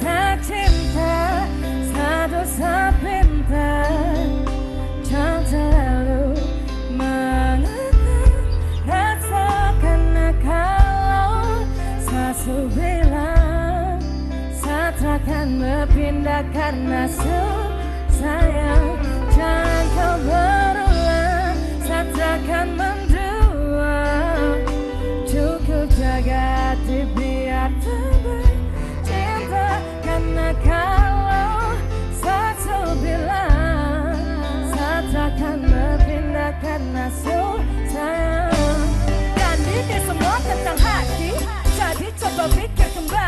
rasa cinta satu sepintas cinta selalu mengaku rasa karena kalau satu bilang satu akan berpindah karena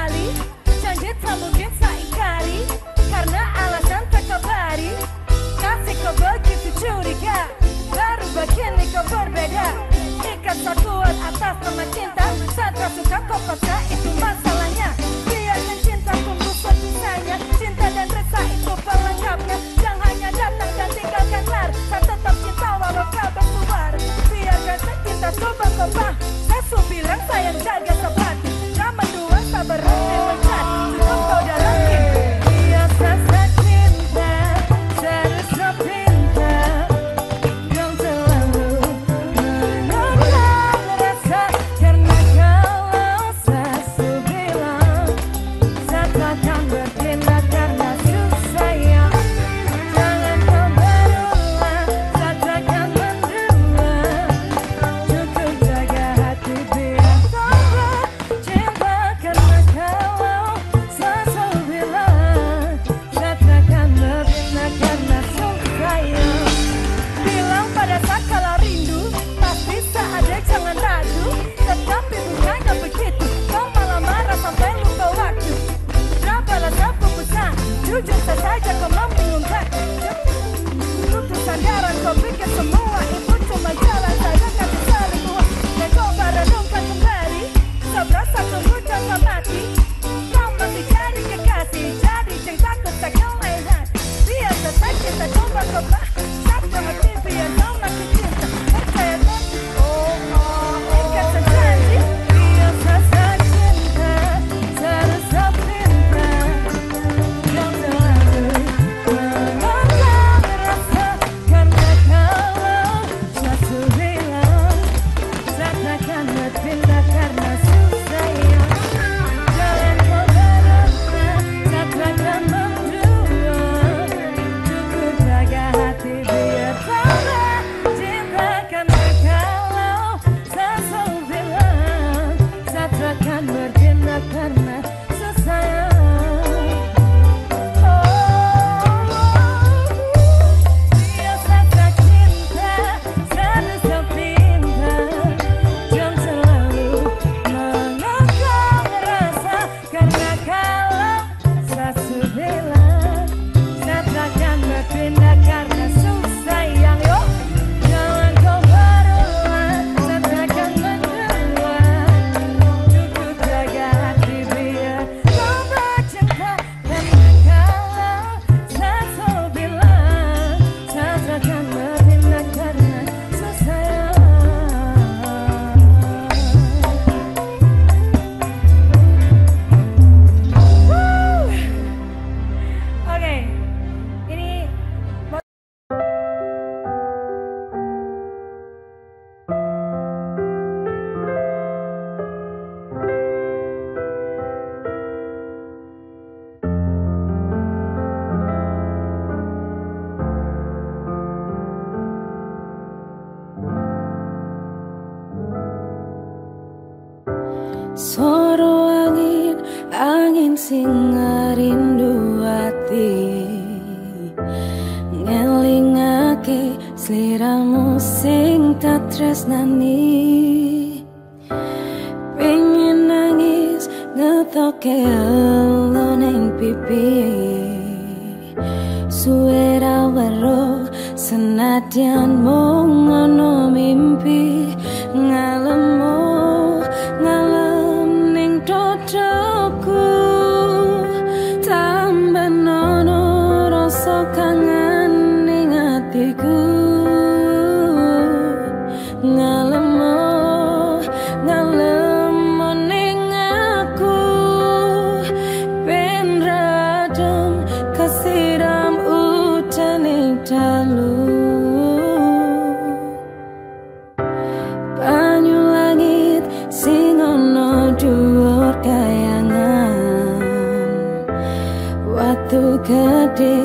kali Janji tak mungkin saya ingkari Karena alasan terkebari Kasih kau begitu curiga Baru begini kau berbeda. Ikat satuan atas nama cinta Saat kau suka kau paksa itu masalahnya. Biarkan cinta tumbuh sebisanya Cinta dan rasa itu pelengkapnya. Yang hanya datang dan tinggalkan lar saat tetap cinta walau kau berkeluar Biarkan cinta coba kau Saya bilang sayang jaga sepati kangen ingatiku, atiku. Ngalemo ngalemo ning aku. Ben radem kasiram utane dalu. Banyu langit singono ono dhuwur kayangan. Watu gede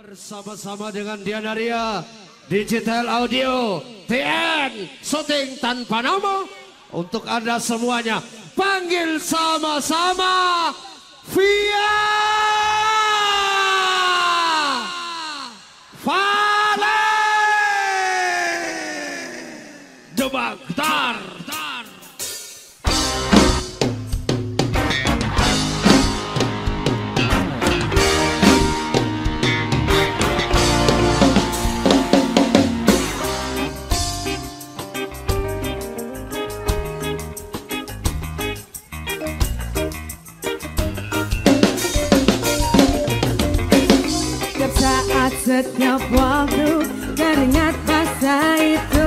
Bersama-sama dengan Dianaria Digital Audio TN Shooting Tanpa Nama. Untuk Anda semuanya Panggil sama-sama Via Setiap waktu teringat masa itu.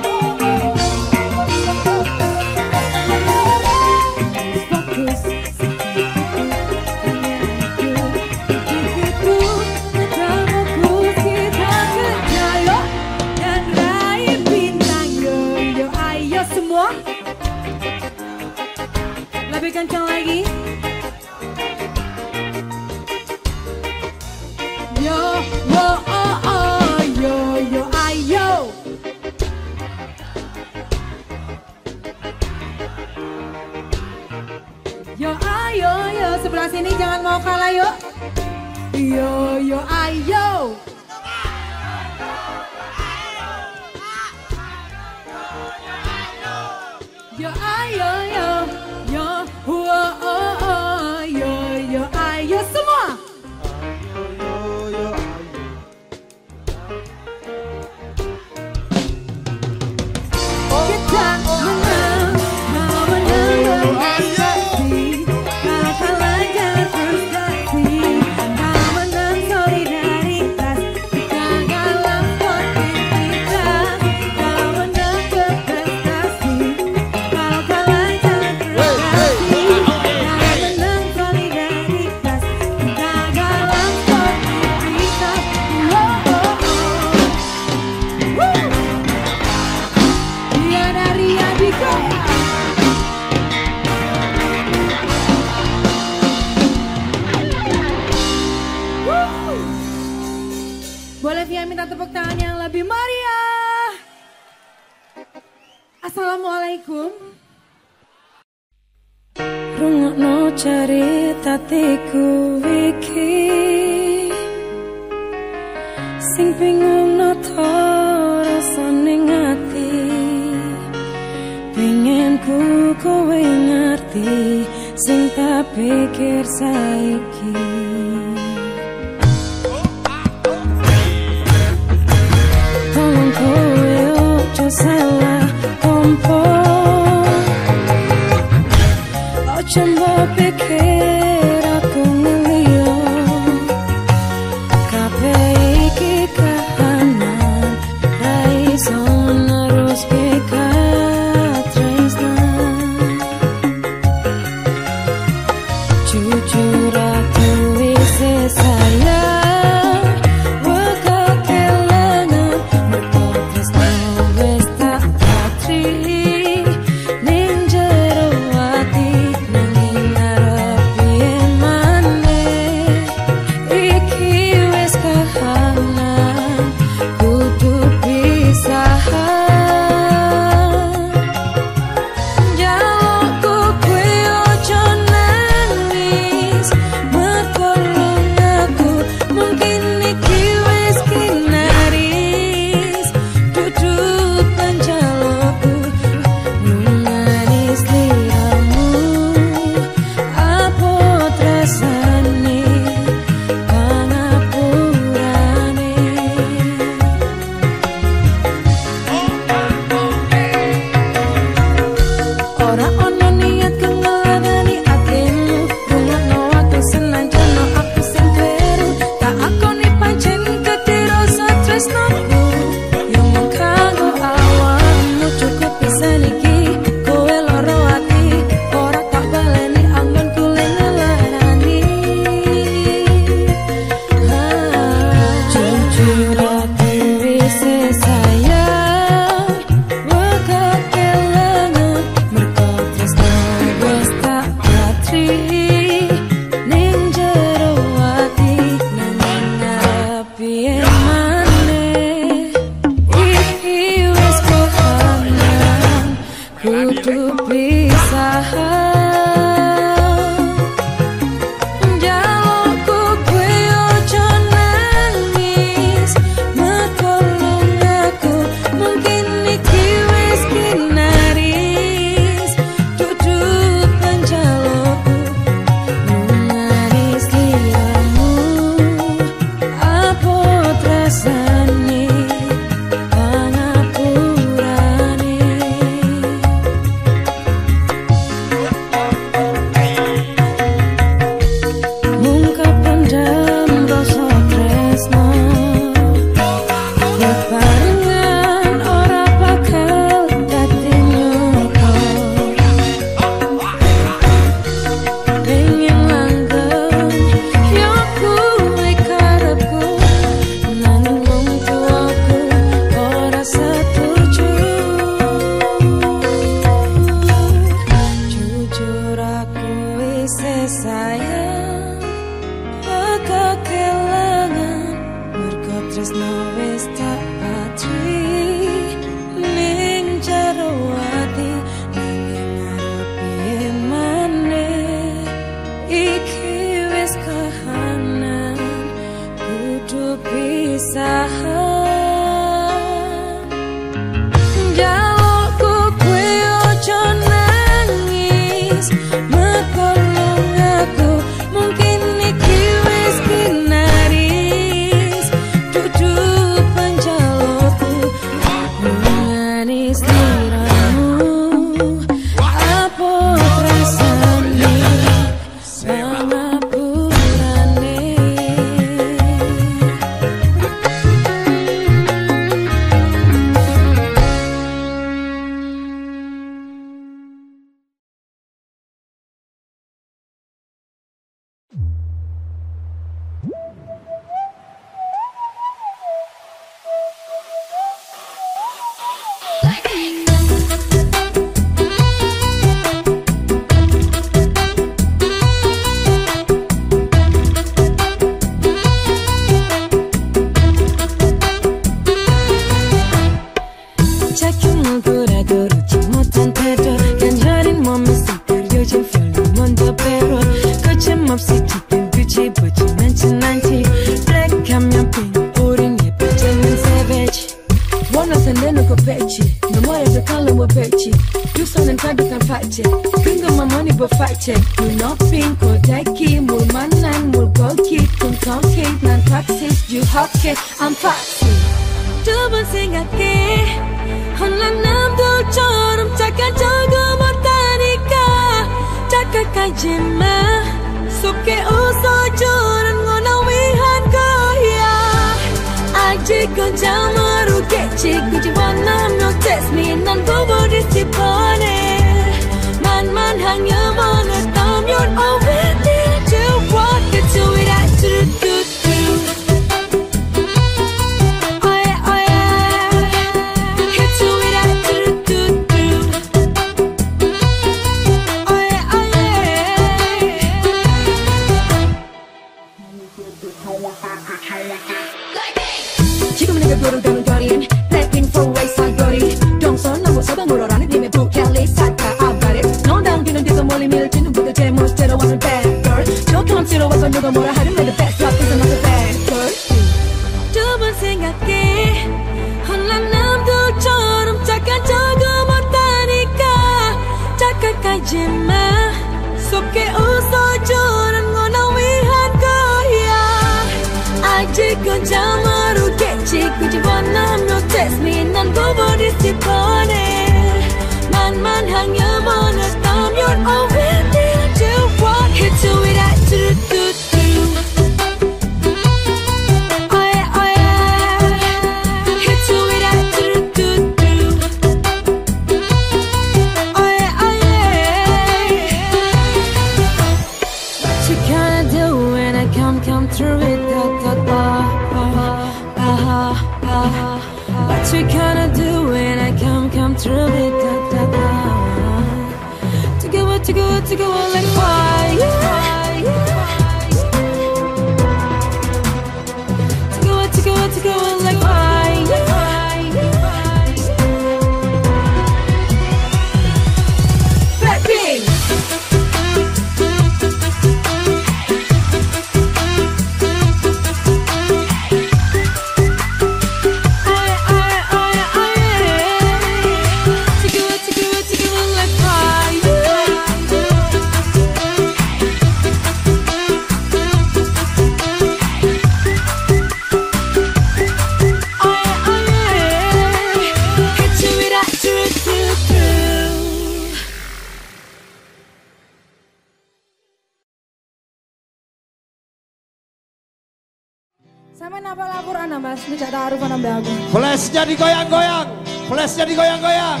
rupa nambah aku. Flash digoyang-goyang, flashnya digoyang-goyang.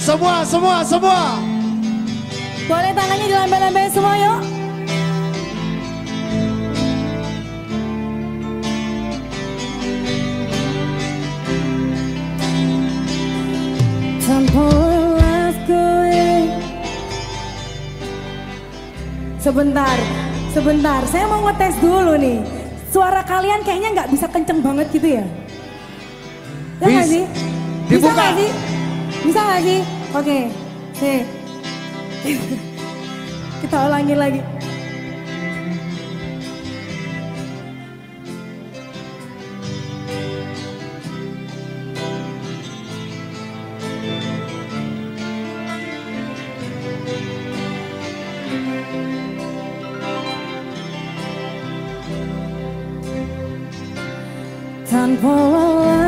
Semua, semua, semua. Boleh tangannya dilambai-lambai semua yuk. Sebentar, sebentar. Saya mau ngetes dulu nih suara kalian kayaknya nggak bisa kenceng banget gitu ya? Ya gak sih? Bisa gak sih? Bisa gak sih? Oke, okay. Kita ulangi lagi. for a life.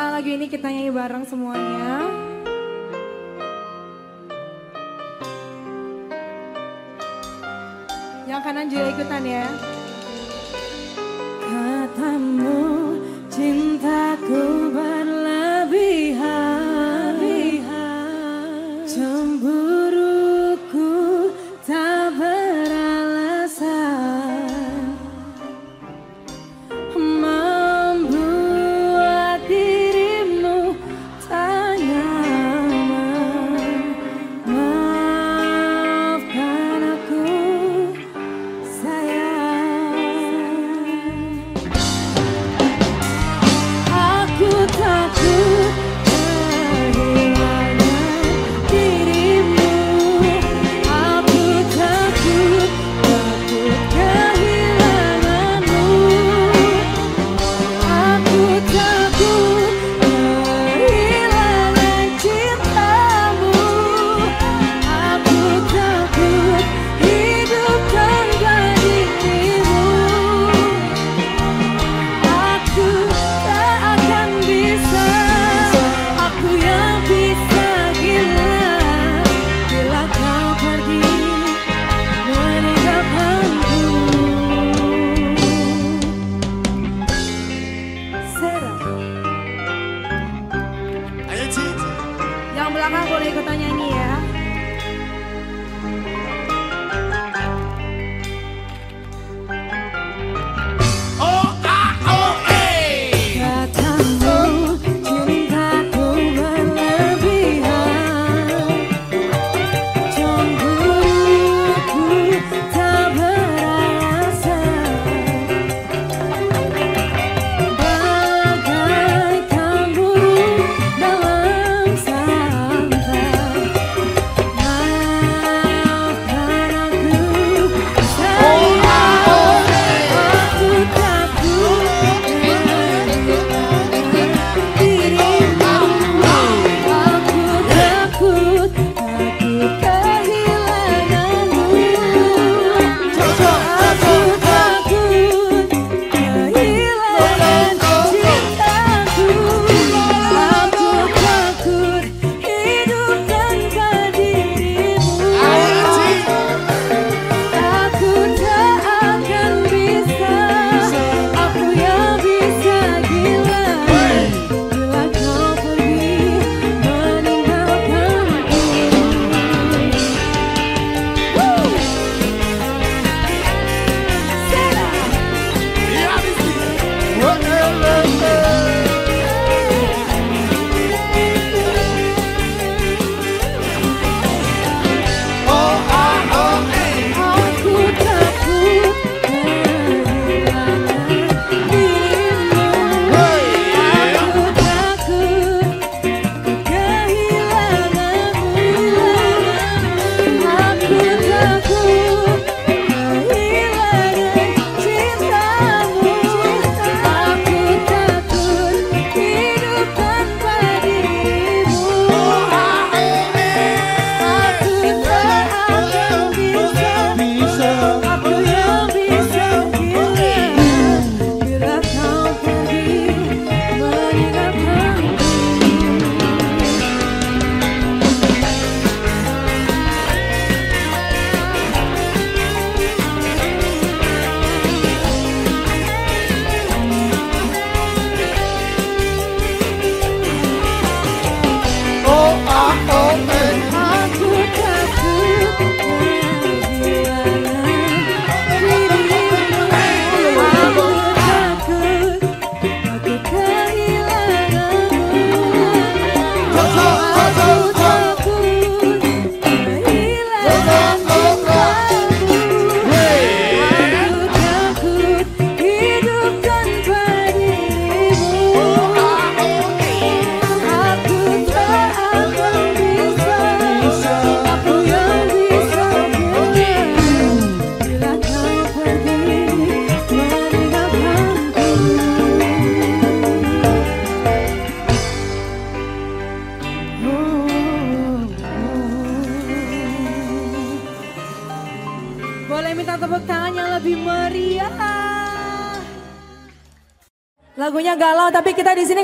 Bisa lagu ini kita nyanyi bareng semuanya. Yang kanan juga ikutan ya. Katamu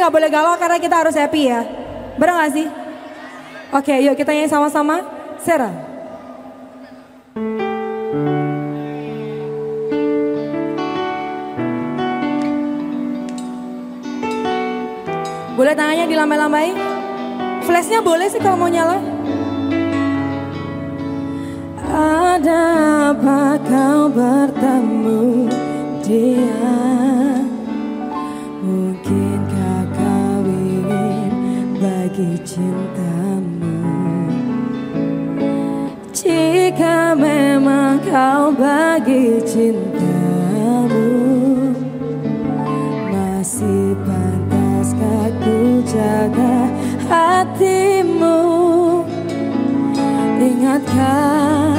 nggak boleh galau karena kita harus happy ya. Bener gak sih? Oke, yuk kita nyanyi sama-sama. Sarah. Boleh tangannya dilambai-lambai? Flashnya boleh sih kalau mau nyala. Ada apa kau bertemu dia? Ingatkah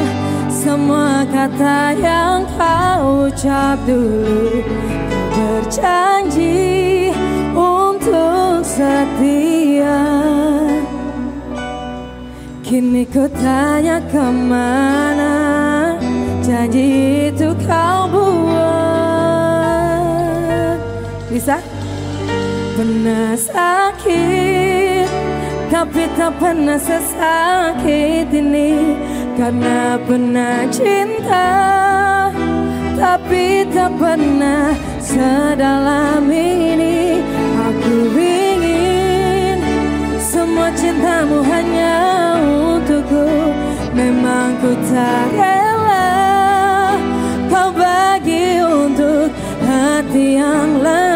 semua kata yang kau ucap dulu. Kau berjanji untuk setia. Kini ku tanya ke mana Janji itu kau buat. Bisa? Pernah sakit Tapi tak pernah sesakit ini Karena pernah cinta. Tapi tak pernah sedalam ini Aku ingin semua cintamu hanya untukku. Memang ku tak rela Kau bagi untuk hati yang lain